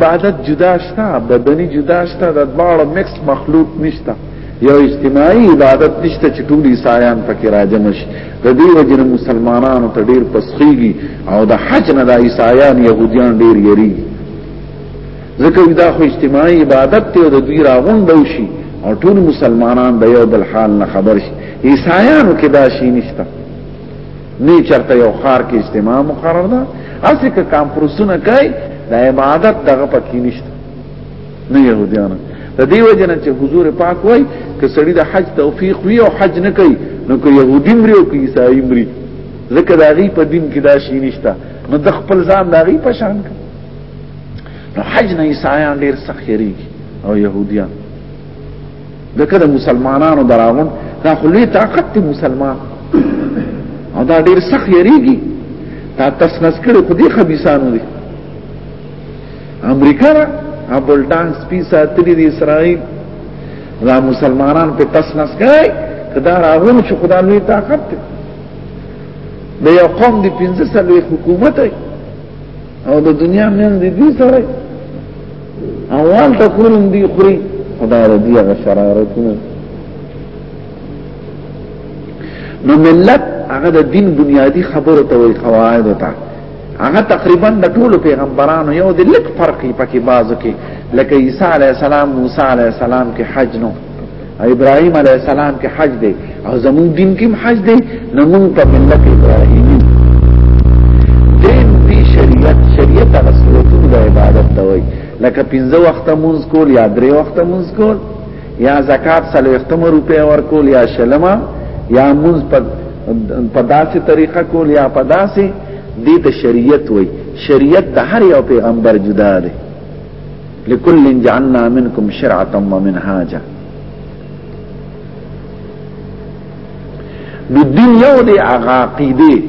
عبادت جدا شته بدني جدا شته د دواړو مکس مخلوق نشته یو اجتماعي عبادت نشته چې ټول عیسایان پکې راجم شي د دې وجنه مسلمانانو ته ډیر پسخيږي او د حج نه د عیسایان يهوديان ډیر یری ځکه دا خو اجتماعي عبادت ته د دوی راغونډو شي او ټول مسلمانان د یو بل حال نه خبر شي عیسایانو کې دا شي نشته نه چرته یو خار کې اجتماع مقرر ده اسی که کانفرنسونه کوي د عبادت دغه پکې نشته نه يهوديان د دې وجه نه چې حضور پاک وای ک سړی د حج توفیق وی او حج نه کوي نو که يهودي مري او که عیسائی مري ځکه دا غي په دین کې دا شي نشته نو د خپل ځان دا غي پشان نو حج نه عیسایان ډیر سخیری او يهوديان دغه د مسلمانانو دراغون دا خلوی طاقت دی مسلمان او دا ډیر سخت یریږي دا تسنس کړي خو دې خبيسانو دي امریکا را ابل ډانس پیسا تری دی اسرائیل دا مسلمانان په تسنس کوي کدا راغون چې خدا لوی طاقت دی د یو قوم دی 15 سال حکومت دی او د دنیا مینځ دې دې سره اول ته کولم دی خوري خدای دې هغه شرارتونه نو ملت هغه د دین بنیادی خبرو ته وی قواعد ته هغه تقریبا د ټولو پیغمبرانو یو د لک فرقي پکې بازو کې لکه عیسی علی السلام موسی علی السلام کې حج نو ابراهيم عليه السلام کې حج دی او زمون دین کې حج دی نو موږ په ملت ابراهيمي دین دی شریعت شریعت رسول د عبادت دوی لکه پنځه وخت مونږ کول یا درې وخت مونږ کول یا زکات سلو ختم روپے ور کول یا شلما یا مونږ په په داسې طریقه کول یا په داسې دې ته شریعت وای شریعت د هر یو پیغمبر جدا دی لكل جعلنا منكم شرعه ومنهاجا نو دین یو دی هغه عقیده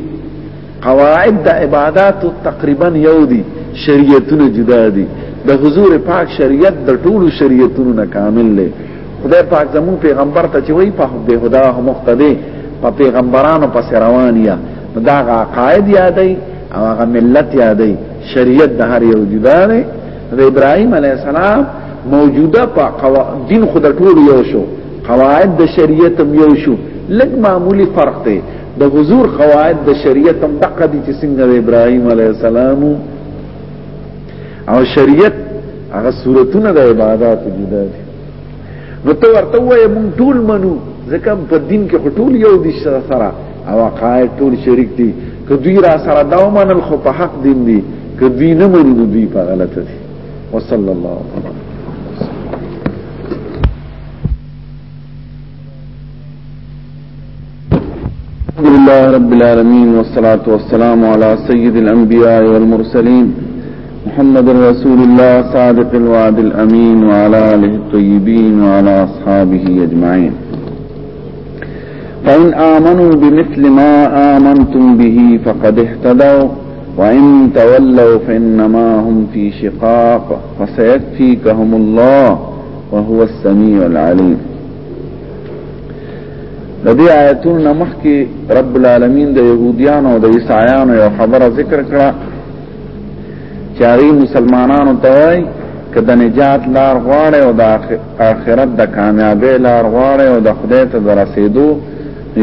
قواعد د عبادت تقریبا یو دی شریعتونه جدا دي د حضور پاک شریعت د ټولو شریعتونو نه کامل دی خدای پاک زمون پیغمبر ته چې وای په به خدا هم مقتدی په پیغمبرانو پس روانیا دا عقاید یادای او هغه ملت یادای شریعت د هر یو جدا دی د ابراهیم علی السلام موجوده په قوا... دین خود ټول یو شو قواعد د شریعت هم یو شو لږ معمولی فرق دی د حضور قواعد د شریعت هم دقه دي چې څنګه د ابراهیم علی السلام او شریعت هغه صورتونه د عبادت جدا دي نو تو ورته وای مونږ ټول منو ځکه په دین کې ټول یو دي سره سره او قائد ټول شریک دي که دوی را سره دا ومنل خو په حق دین دي که دوی نه مني نو دوی په غلطه دي وصلی الله علیه الحمد لله رب العالمين والصلاة والسلام على سيد الأنبياء والمرسلين محمد رسول الله صادق الوعد الأمين وعلى آله الطيبين وعلى أصحابه أجمعين فإن آمنوا بمثل ما آمنتم به فقد اهتدوا وإن تولوا فإنما هم في شقاق فسيكفيكهم الله وهو السميع العليم د دې آیتونو نمخ کې رب العالمین د يهوديانو او د عیسایانو یو خبره ذکر کړه چې هغه مسلمانانو ته وایي که د نجات لار غواړي او د آخرت د کامیابی لار غواړي او د خدای ته درسېدو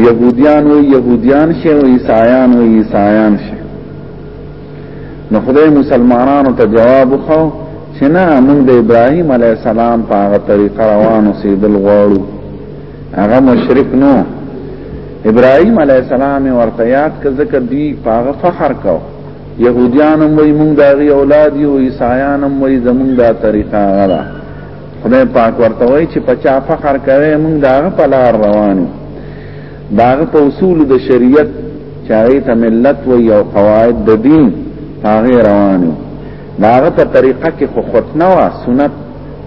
يهوديان او يهوديان شي او عیسایان او عیسایان شي نو خدای مسلمانانو ته جواب وخو چې نه موږ د ابراهیم علی السلام په هغه طریقه روانو سیدل غواړو هغه مشرک نو ابراهیم علی السلام ورته یاد ک ذکر دی په هغه فخر کو يهوديان هم وي مونږ داغي اولاد یو عیسایان هم وي زمونږ دا طریقه غلا خدای پاک ورته وایي چې پچا فخر کوي مونږ داغه په لار روانو داغه په اصول د شریعت چاغې ته ملت و یو قواعد د دین هغه روانو داغه په طریقه کې خو ختنه وا سنت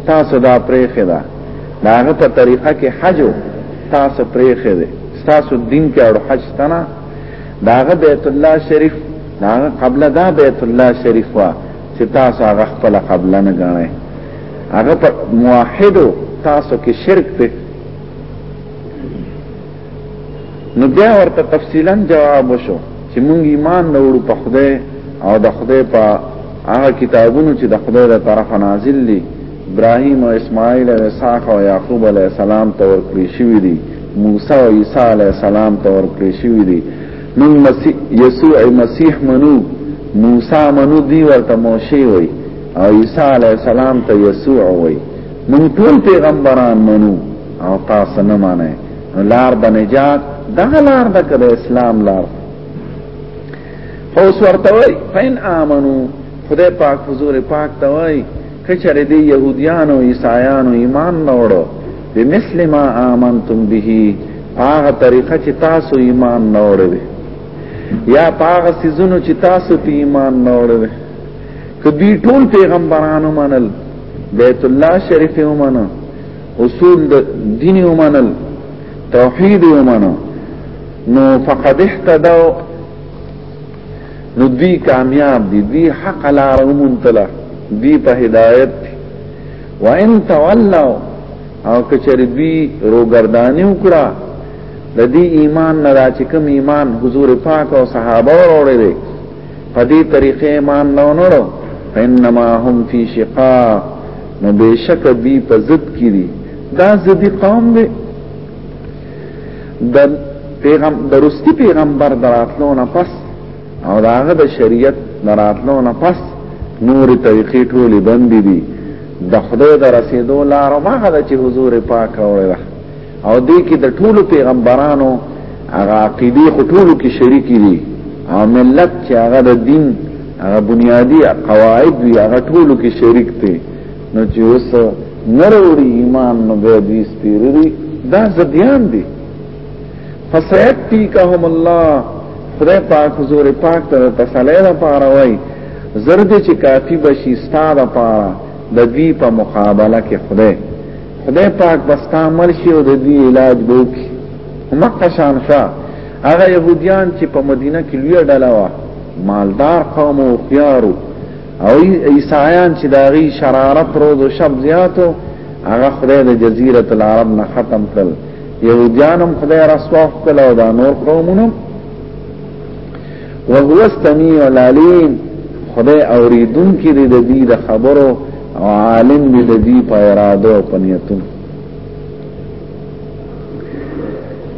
تاسو دا پرېخه ده داغه په طریقه کې حج تاسو پرېخه ده تاسو دین کې اړ حج تنا داغه بیت الله شریف داغه قبله دا بیت الله شریف وا چې تاسو هغه خپل قبله نه غنئ هغه په موحدو تاسو کې شرک ته نو بیا ورته تفصیلا جواب وشو چې مونږ ایمان نه وړو په خدای او د خدای په هغه کتابونو چې د خدای له طرفه نازل دي ابراهيم او اسماعيل او اسحاق او يعقوب عليه السلام ته ورکړي شوی دي موسی او عيسى عليه السلام ته ورکړي شوی دي نو مسیح یسوع مسیح منو موسی منو دی ورته موشي وي او عيسى عليه السلام ته يسوع وي من ټول پیغمبران منو او تاسو نه مانه نو لار د نجات دغه لار د کده اسلام لار فوس ورته وای فین امنو خدای پاک حضور پاک ته وای کچره دی يهوديانو عیسایانو ایمان نوړو بمثل ما امنتم به هغه طریقه چې تاسو ایمان نوړو یا هغه سيزونو چې تاسو په ایمان نوړو کدی ټول پیغمبرانو منل بیت الله شریف ومنه اصول د دین یو منل توحید یو منو نو فقد اهتدوا نو دی کامیاب دی دی حق لار ومنتله دی په هدایت وان تولوا او کچری دی روګردانی وکړه د دې ایمان نه را چې کوم ایمان حضور پاک او صحابه وروړي په دې طریقې ایمان نه ونړو فإنما هم فی شقاق نو بشک دی په ضد کې دي دا ضدی قوم دی د پیغام درستی پیغمبر دراتلو نه پس او داغه د شریعت دراتلو نه پس نور طریقې ټولې بندې دي د خدای د رسیدو لار ماغه چې حضور پاک اوره او دې کې د ټولو پیغمبرانو هغه عقیده خو ټولو کې شریکې دي او ملت چې هغه د دین هغه بنیادی قواعد وی هغه ټولو کې شریک دي نو چې اوس نروړي ایمان نو به دې سپیری دا زديان دي فسيكفيكهم الله خدای پاک حضور پاک ته تسلی را پاره وای زرد چې کافی بشي ستاره پاره د دوی په مقابله کې خدای خدای پاک بس کامل شي او د دې علاج وکړي مکه شان شاه هغه يهوديان چې په مدینه کې لوی ډله و مالدار قوم او خيارو او عیسایان چې دا غي شرارت روز او شب زیاتو هغه خدای د جزیره العرب نه ختم کړ يهوديانم خدای رسوا کړ او دا نور قومونو وهو السميع العليم خدای اوریدون کې د دې د خبرو او عالم دې د دې په اراده او پنیتون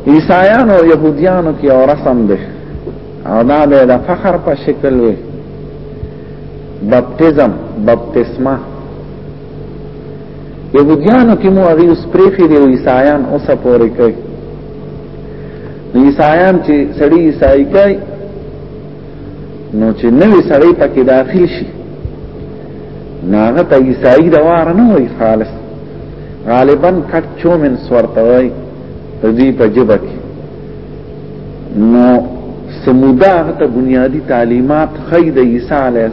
عیسایانو او يهوديانو کې او رسم ده او دا به د فخر په شکل وي بپتیزم بپتسمه يهوديانو کې مو هغه سپریخي دي عیسایان اوسه پورې کوي عیسایان چې سړی عیسای کوي نو چې نوې سړی پکې داخل شي ناغه ته عیسای د واره نه وي خالص غالبا کټ چومن سورته وي دې په جبه کې نو سمودا ته بنیادی تعلیمات خی د عیسی علی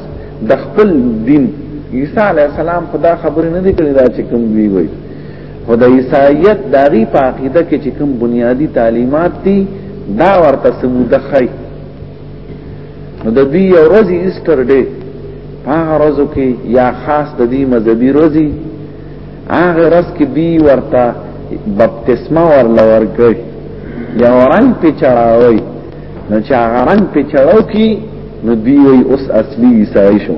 د خپل دین عیسی علی السلام خدا خبر نه دی کړی دا چې کوم وی وي خو د عیسایت داغي په عقیده کې چې کوم بنیادی تعلیمات دي دا ورته سموده خی نو د دې یو ورځ ایستر ډې هغه ورځو کې یا خاص د دې مذهبي ورځي هغه ورځ کې دی ورته بپتسما ورلا ورګي یا ورنګ په چړاوي نو چې هغه رنګ په چړاو کې نو دی اوس اصلي عیسائی شو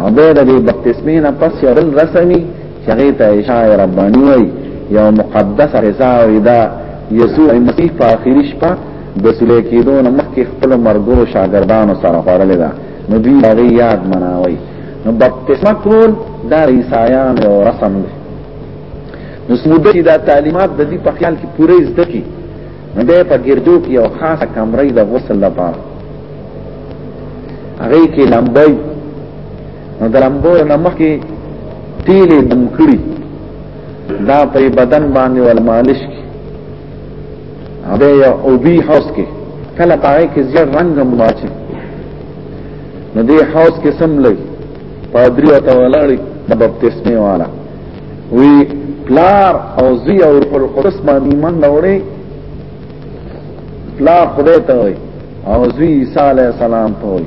او دا د بپتسمې نه پس یو رسمي چغی ته عشاء ربانی وای یو مقدس عشاء ادا یسوع مسیح په اخیری شپه د سلی کېدو نه مخکې خپل مرګورو شاګردانو سره خوړلې ده نو دوی هغه یاد مناوي نو بپتسمه کول دا عیسایان یو رسم دی نو سموده چې دا تعلیمات د دې په خیال کې پوره زده کی نو بیا په ګردو کې یو خاصه کمرې د غسل لپاره هغه کې لمبای ګرمبو نه مخکې تیلې دم کړي دا په بدن باندې ول مالش کی هغه یو او بي حوس کې کله پاره کې زیات رنگ هم واچي نو دې حوس کې سم لګي پادری او ته ولاړی د بپتسمه والا وی پلار او زی او پر قدس باندې من لوړې پلار خدای ته وی او زی عیسی علی السلام ته وی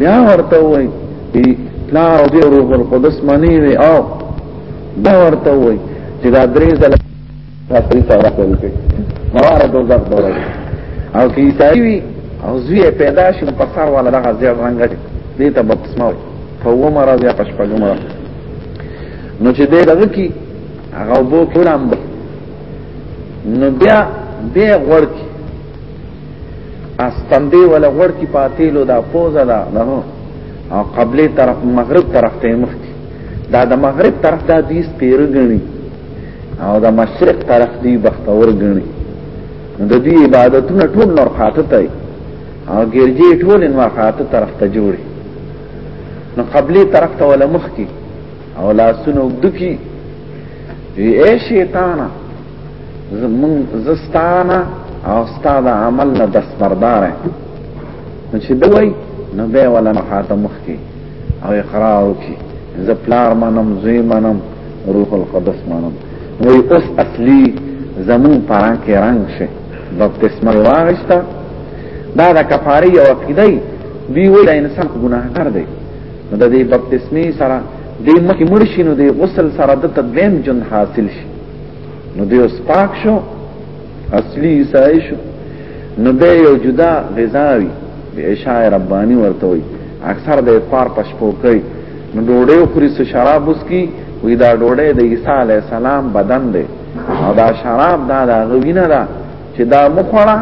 بیا ورته وای چې لا او دی روح القدس معنی وی او بیا ورته وای چې دا درې ځله تاسو ته راکول کې موارد دوزخ دوره او کې عیسائی وی او زوی پیدا شي په سر ولا دغه زیات رنگ دی ته بپسمه وي په و مرض یا پشپګو مرض نو چې دې دغه کی هغه وبو کولم نو بیا دې غوړ کی استندې ولا غړ کی پاتېلو دا پوزا دا نه او قبله طرف مغرب طرف ته مخ کی دا د مغرب طرف دا دیس پیر غنی او د مشرق طرف دی بختور غنی د دې عبادتونه ټول نور خاطه ته او ګرځي ټول نور خاطه طرف ته جوړي نو قبلي طرف ته ولا مخ کی او لاسونه وګدکی وی اے شیطانا زمون زستانا او استاد عمل نه دستبردار نو چې دوی نو به ولا مخاته مخکی او اقرار وکي زه پلار منم زوی منم روح القدس منم وی اوس اصلي زمون پران کې رنگ شي بپتسمه واغشتا دا د کفاره یو عقیده دی وی وی انسان ګناهګار دی د دې بپتسمی سره د مخې مرشي نو د غسل سره د تدویم جن حاصل شي نو د اوس پاک شو اصلي عیسای شو نو به یو جدا غذاوي د عشاء ربانی ورته وي اکثر د افطار پښپو کوي نو ډوډۍ خوري سو شراب وسکي وی دا ډوډۍ د عیسی علی السلام بدن دی او دا شراب دا د غوینه ده چې دا مخړه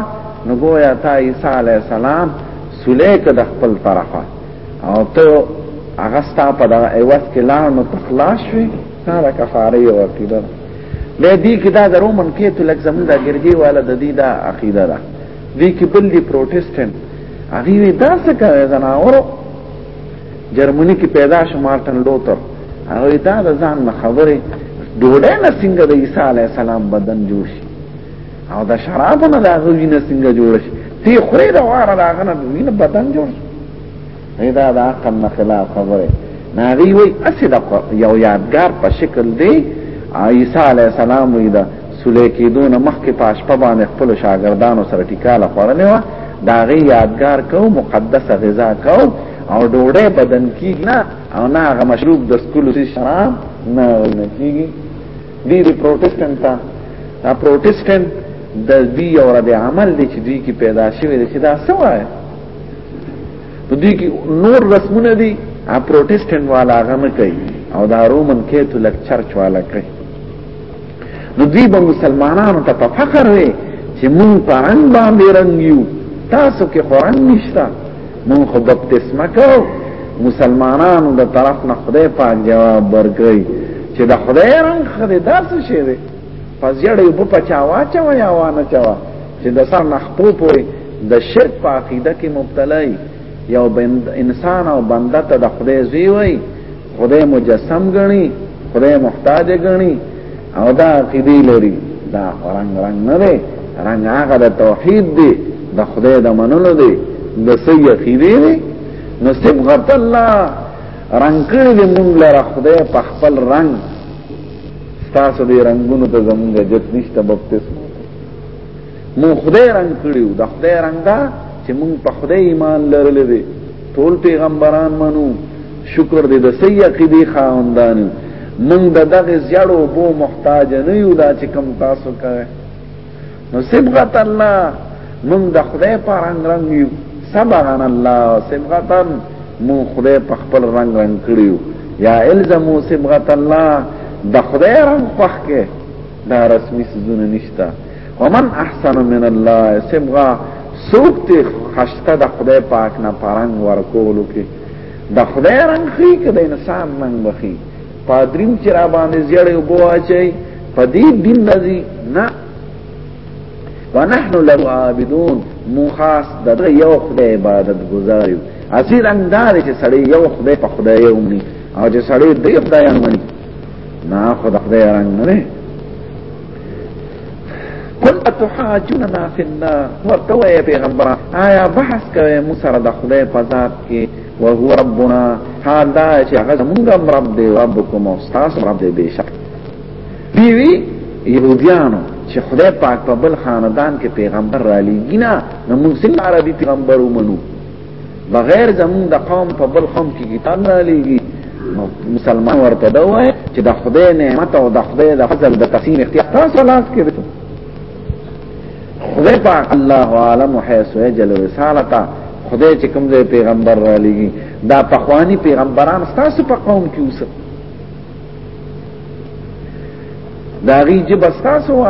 نو ګویا تا عیسی علی السلام سلیک د خپل طرفه او ته هغه ستا په دغه ایواز کې لا نو تخلاص شوي نه د کفاره یو عقیده ده به دې کې دا د رومن کې ته لږ زمونږ د ګرګي والا د دې دا عقیده ده دې کې بل دي پروتستانت هغه وی دا څه کوي زناورو جرمني کې پیدا شو مارټن لوتر هغه دا د ځان نه خبره ډوډۍ نه څنګه د عیسی علی السلام بدن جوړ شي او دا شراب نه دا غوینه څنګه جوړ شي تی خوري دا واره دا غنه وینه بدن جوړ شي دا دا عقل نه خلاف خبره ناغي وي اسې دا یو یادګار په شکل دی عیسی علی السلام وی دا سولې کېدون مخکې پاش په باندې خپل شاګردانو سره ټیکاله خورلې و دا غي یادګار کو مقدس غذا کو او ډوډۍ بدن کیږي نه او نه هغه مشروب د سکول شراب نه نه کیږي دی دی پروتستان تا دا پروتستان د دی یو رد عمل دی چې دی کې پیدا شوی دی چې دا سوای په دی کې نور رسمونه دي ا پروتستان والا غم کوي او دا رومن کیتولک چرچ والا کوي نو دی به مسلمانانو ته په فخر وي چې مونږ په رنگ باندې رنگ یو تاسو کې خوران نشته مونږ خو بپتسمه کو مسلمانانو د طرف نه خدای پاک جواب ورکړي چې د خدای رنګ خدای داسې شي دی پس یړې په پچا واچو یا وانه چوا چې د سر نه خپو پورې د شرک په عقیده کې مبتلا یو انسان او بنده ته د خدای زوی وي خدای مجسم غني خدای محتاج غني او دا عقیده لري دا رنگ رنگ نه دی رنگ هغه د توحید دی د خدای د منلو دی د سې عقیده دی نو صبغت الله رنگ کړی دی مونږ لره خدای په خپل رنگ تاسو دې رنگونو ته زمونږ جت نشته بپتسمه مو خدای رنگ کړیو د خدای رنگ دا چې مونږ په خدای ایمان لرل دي ټول پیغمبران منو شکر دې د سي عقیده خاوندان مونږ د دغه زیړو بو محتاج نه یو دا چې کم تاسو کوي نو صبغت الله مونږ د خدای په رنگ رنگ یو صبغن الله صبغتن مون خدای په خپل رنگ رنگ کړیو یا الزمو صبغت الله د خدای رنگ پخکه دا رسمي سزونه نشته ومن احسن من الله سبغا سوک تی خشته د خدای پاک نه پرنګ ورکولو کې د خدای رنګ خې کې د انسان رنګ بخي پادریم چې را باندې زیړې وبو اچي په دې دین نزي نه ونحن له عابدون مخاص د یو خدای عبادت گزارو اسی رنګ دار چې سړی یو خدای په خدای یو مني او چې سړی دې خدای نه مني نه خدای رنګ نه قل اتحاجوننا فی النار ورته وایې پیغمبره آیا بحث کوي مو سره د خدای په ذات کې وهو ربنا حال دا چې هغه زمونږ رب دی ربکم او ستاسو رب دی بشک دی وی یهودیانو چې خدای پاک په بل خاندان کې پیغمبر را لېږي نه نو موږ څنګه عربي پیغمبر ومنو بغیر زمون د قوم په بل قوم کې کتاب نه لېږي مسلمان ورته دا وایي چې د خدای نعمت او د خدای د فضل د تقسیم اختیار تاسو لاس کې دی خدای پاک الله عالم حيث يجل رسالته خدای چې کوم ځای پیغمبر را لېږي دا پخوانی پیغمبران تاسو په قوم کې اوسه داغي جب تاسو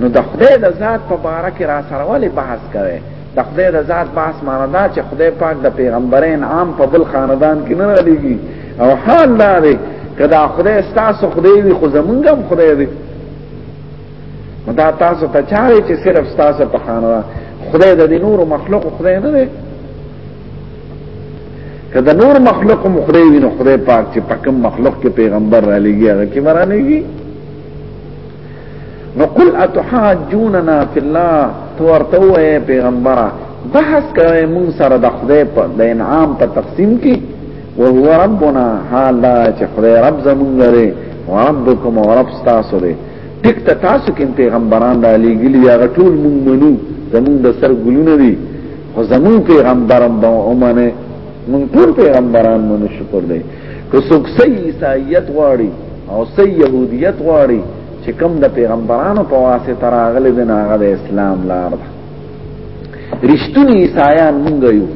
نو د خدای د ذات په باره کې را سره ولې بحث کوي د خدای د ذات بحث معنا دا چې خدای پاک د پیغمبرین عام په بل خاندان کې نه لګي او حال دا دی کدا خدای ستاسو خدای وي خو زمونږم خدای دی دا تاسو ته چاري چې صرف ستاسو په خاندان خدای د نور مخلوق خدای نه دی کدا نور مخلوق مخدای وي نو خدای پاک چې پکم مخلوق کې پیغمبر را لګي هغه کې مرانه نو قل اتحاجوننا فی الله تو ورته وې پیغمبره بحث کوي مون سره د خدای په د انعام په تقسیم کې وهو ربنا حال دا چې خدای رب زمونږ لري وربکم ورب تاسو دی ټیک ته تاسو کې پیغمبران را لېګلي یا ټول مونږ منو زمونږ د سر ګلونه دي خو زمونږ پیغمبرم به ومنه مونږ ټول پیغمبران مونږ شکر دی که څوک سي عیسایت غواړي او سي يهودیت غواړي چې کوم د پیغمبرانو په واسطه راغلي د ناغه د اسلام لار ده رښتونی عیسایان مونږ یو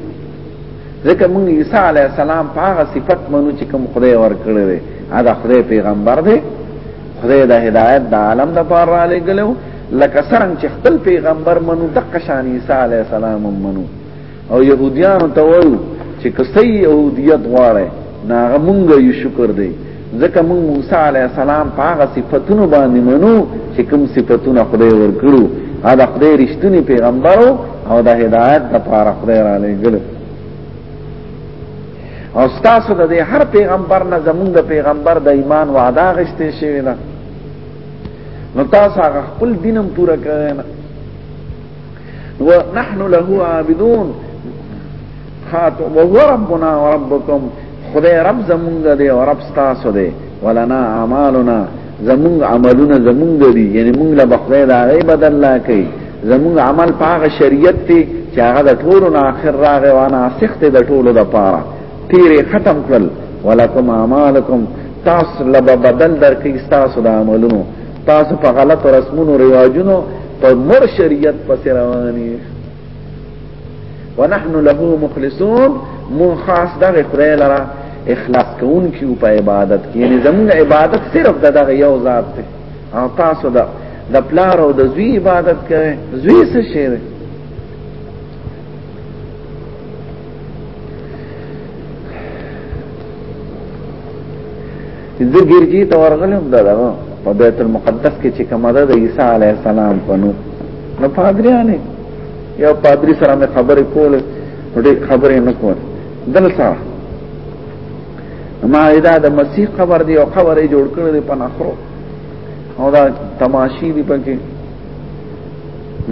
ځکه مونږ عیسی علی السلام په هغه صفت منو چې کوم خدای ورکړی دی دا خدای پیغمبر دی خدای د هدایت د عالم د پاره را لګلو لکه څنګه چې خپل پیغمبر منو د قشان عیسی علی السلام منو او يهوديانو ته وایو چې کسې يهوديت غواړي ناغه مونږ یو شکر دی ځکه مونږ موسی عليه السلام په هغه صفاتونو باندې منو چې کوم صفاتونه خدای ورکړو دا خدای رښتونی پیغمبرو او د هدایت لپاره خدای را لېږل او تاسو د هر پیغمبر نه زمونږ د پیغمبر د ایمان وعده غشته شوی نه نو تاسو هغه خپل دینم پوره کړئ ونحن له عابدون خاتو وهو ربنا وربكم خدای رب زمونږ دی او رب تاسو دی ولنا اعمالنا زمونږ عملونه زمونږ دي یعنی مونږ له بخدای دا غي بدل لا کوي زمونږ عمل پاغه شریعت دی چې هغه د ټولو نه اخر راغی وانا سخت د ټولو د پاره تیرې ختم کړل ولکم اعمالکم تاسو له بدل درکې تاسو د عملونو تاسو په غلط رسمونو رواجونو په مر شریعت پس رواني ونحن له مخلصون مون خاص دغه خدای لرا اخلاص کوون کیو په عبادت کې یعنی زموږ عبادت صرف دغه یو ذات دی او تاسو د د پلار او د زوی عبادت کوي زوی څه شي دی زه ګرځي ته ورغلم دا دا په بیت المقدس کې چې کومه ده د عیسی علی السلام په نو نو پادریانه یو پادری سره مې خبرې کولې ډېر خبرې نه کول دل سره ما دا د مسیح خبر دی او خبرې جوړ کړې په نخرو او دا تماشي دی پکې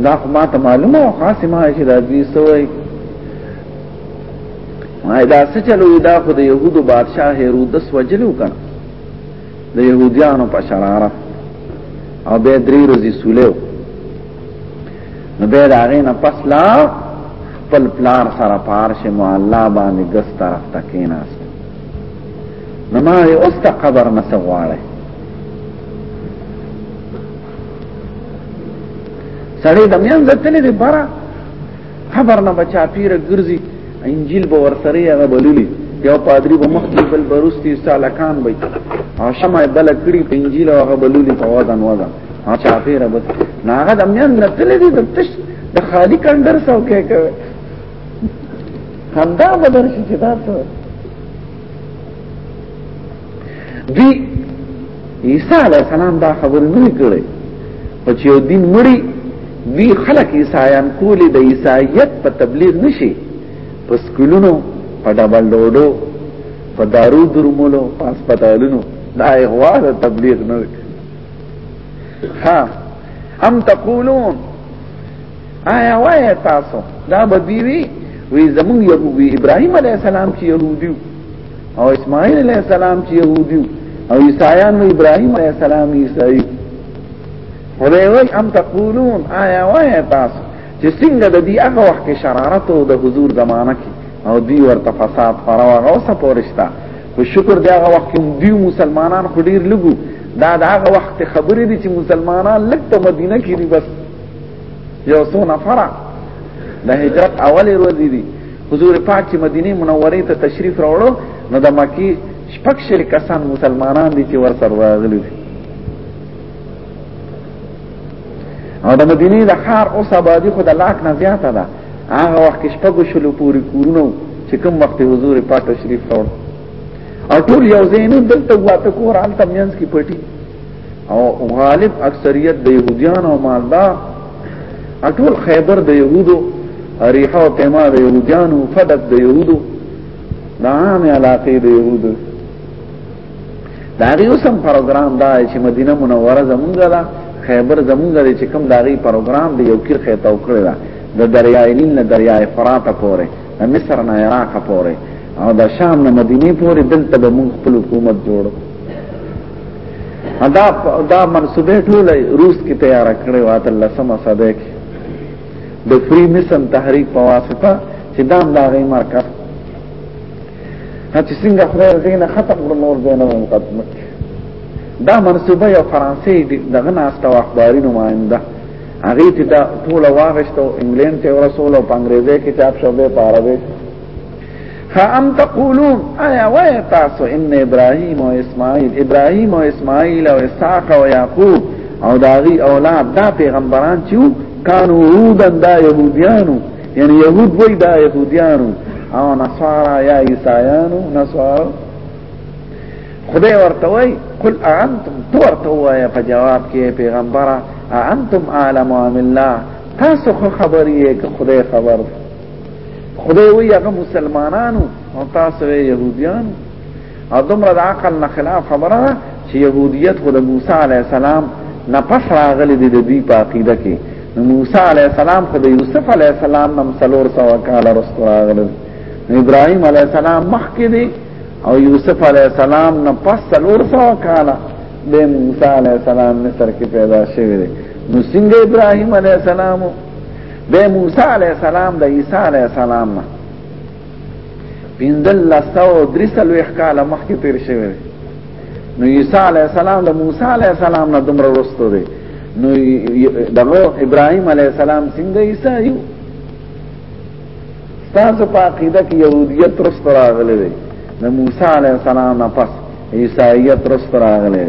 دا ما ته معلومه او خاصه ما چې دا دوی سوې ما دا څه چلو دا خو د يهودو بادشاه هيرودس وجلو کړ د يهوديانو په شرارت او به درې ورځې سولو نو به دا غي نه پس لا خپل پلار سره پار شه مو الله باندې ګس طرف تکیناس نو ما یې اوس ته قبر نه سواله سړی د میان ځتلې دی بره خبر نه بچا پیر ګرځي انجیل به ورسره هغه بللی یو پادری به مخکې بل بروستي سالکان وي او شمع بل کړي په انجیل هغه بللی په وادن وادن ها چا پیر به ناغه د میان نه تل دي د تش د خالی کندر سو کې کوي همدا بدر شي چې دا څه دی عیسی علی السلام دا خبر نه کړي په چې یو دین مړی وی خلق عیسایان کول د عیسایت په تبلیغ نشي په سکولونو په ډبل ډوډو په دارو درمولو په هسپتالونو دا هوا تبلیغ نه ها ام تقولون آیا وای تاسو دا بدیوی وی زمون یو ابراهیم علی السلام چې يهودیو او اسماعیل علیہ السلام چې يهودي او عیسایان او ابراهیم علیہ السلام عیسائی ولوی ام تقولون آیا وای تاسو چې څنګه د دې هغه وخت کې شرارت او د حضور زمانہ کې او دی ورته فساد فراغه اوسه پورشتا په شکر دی هغه وخت کې دی مسلمانان خډیر لګو دا د هغه وخت خبرې دي چې مسلمانان لګ په مدینه کې دي بس یو څو نفره د هجرت اولې ورځې دي حضور پاک چې مدینه منوره ته تشریف راوړو نو د مکی شپږ شل کسان مسلمانان دي چې ورسره راغلي دي او د مدینه د ښار اوس آبادی خو د لاک نه زیاته ده هغه وخت کې شپږ شل پورې کورونه چې کوم وخت حضور پاک تشریف راوړو او ټول یو ځای نه دلته واته کور حالت مینس کې پټي او غالب اکثریت د يهوديان او مالدار اټول خیبر د يهودو ریحه او تیما د يهوديانو فدق د يهودو د عام علاقې د يهودو دا یو سم پروګرام دا چې مدینه منوره زمونږ ده خیبر زمونږ ده چې کوم داغي پروګرام دی یو کې خیته وکړه دا د دریای نیل نه دریای فرات پورې د مصر نه عراق پورې او د شام نه مدینه پورې دلته به موږ خپل حکومت جوړو دا دا منصوبه ټول روس کې تیار کړې و ته لسمه صده کې د فری مسن تحریک په واسطه چې دا د غي مرکز هڅه څنګه خدای دینه ختم کړو نور دینه مقدمه دا منصوبه یو فرانسې دغه ناسته اخباري نمائنده هغه ته دا ټول واغشتو انګلند ته ورسول او په انګریزي کې چاپ شو به په عربي فام تقولون ایا وای تاسو ان ابراهیم او اسماعیل ابراهیم او اسماعیل او اسحاق او یعقوب او داغي اولاد دا پیغمبران چې کانو یودن دا یهودیانو یعنی یهود وای دا یهودیانو او نصارا یا عیسایانو نصارا خدای ورته وای قل انتم تو ورته وای په جواب کې پیغمبره انتم عالم عامل الله تاسو خبرې کې خدای خبر ده خدای وی هغه مسلمانانو او تاسو يهوديان او دومره د عقل نه خلاف خبره چې يهوديت خود موسی عليه السلام نه پس راغلي دي د دې په عقیده کې موسی عليه السلام خود یوسف عليه السلام نم سلور سو کال رسول راغلي ابراهيم عليه السلام مخکې دي او یوسف عليه السلام نه پس سلور سو کال د موسی عليه السلام مصر کې پیدا شوی دی نو څنګه ابراهيم عليه السلام د موسی علی السلام د عیسی علی السلام نه پندل لسو درسلو اخکال مخکې تیر شوی نو عیسی علی السلام د موسی علی السلام نه دومره وروسته دی نو دغه ابراهیم علی السلام څنګه عیسی یو تاسو په عقیده کې يهودیت رست راغلي دي د موسی علی السلام نه پس عیسایت رست راغلي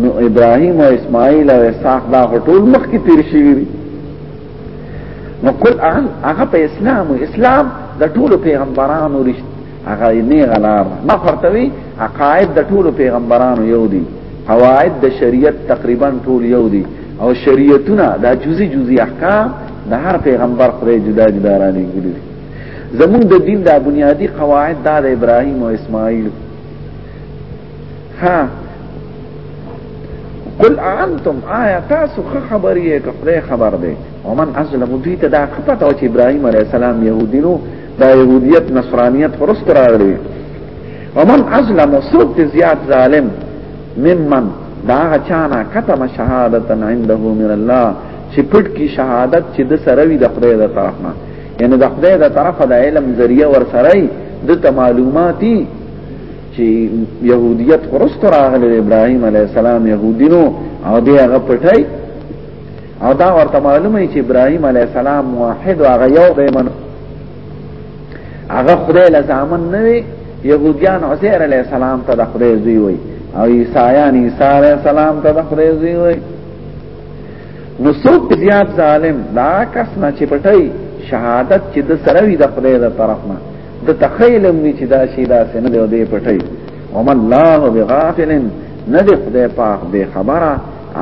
نو ابراهیم او اسماعیل او اسحاق دا ټول مخکې تیر شوی دي نو کل اعل هغه په اسلام او اسلام د ټولو پیغمبرانو رښت هغه نه غلار ما فرتوي عقاید د ټولو پیغمبرانو یو دي قواعد د شریعت تقریبا ټول یو دي او شریعتونه دا جزئی جزئی احکام د هر پیغمبر خدای جدا جدا را لګولي زمون د دین دا بنیادی قواعد دا د ابراهیم او اسماعیل ها قل انتم آیا تاسو خه خبر یې که خدای خبر دی ومن ازلم دوی ته دا خپته و چې ابراهیم علیه السلام یهودی نو دا یهودیت نصرانیت فرست راغلی ومن ازلم سوک تی زیاد ظالم ممن دا چانا کتم شهادتا عنده من الله چې پټ کی شهادت چې د سره وي د خدای د طرف نه یعنی د خدای د طرف د علم ذریعہ ور سره د معلوماتي چې يهوديت ورستو راغله ابراهيم عليه السلام يهودينو او دې هغه پټای او دا ورته معلومه چې ابراهيم عليه السلام واحد هغه یو به من هغه خدای لزامن نه وي يهوديان عزير عليه السلام ته د خدای زوی وي او عيسایان عيسى عليه السلام ته د خدای زوی وي نو څوک زیات ظالم دا کس نه چې پټای شهادت چې د سره وي د خدای د طرف نه د تخیلم وی چې دا شی دا سن دی او دی پټي وم الله بغافل نه دی خدای پاک به خبره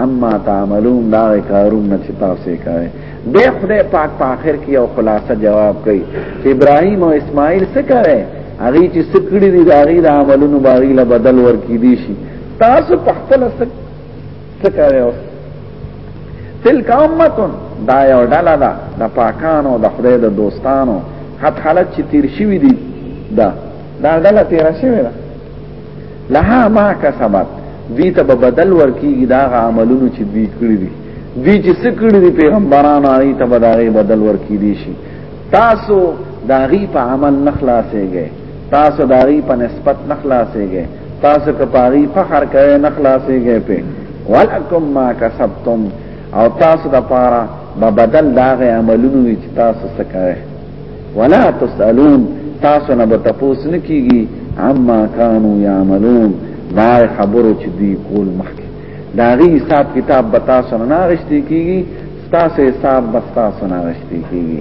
اما تعملون دا کارون چې تاسو یې کوي به خدای پاک په اخر کې یو خلاصه جواب کوي چې ابراهیم او اسماعیل څه کوي هغه چې څه کړی دي دا غي د عملونو باغی له بدل ورکی دي شي تاسو په خپل څه سکایو تلک امتون دا یو ډله ده د پاکانو د خدای د دوستانو حد حالت چې تیر شوی دی دا دا ډله تیر شوی ده لها ما کسبت دوی ته به بدل ورکیږي دا عملونو چې دوی کړی دي دوی چې څه کړی دي پیغمبرانو هغه ته به دا بدل ورکی دي شي تاسو دا غي په عمل نخلاصيږي تاسو دا غي په نسبت نخلاصيږي تاسو که پاغي فخر کوي نه خلاصيږي په ولکم ما کسبتم او تاسو د پاره به بدل داغه عملونو چې تاسو څه کوي ولا تسالون تاسو نه به تاسو نه کیږي عما كانوا يعملون دا خبرو چې دی کول مخکې داغي حساب کتاب به تاسو نه غشتي کیږي تاسو حساب به تاسو نه غشتي کیږي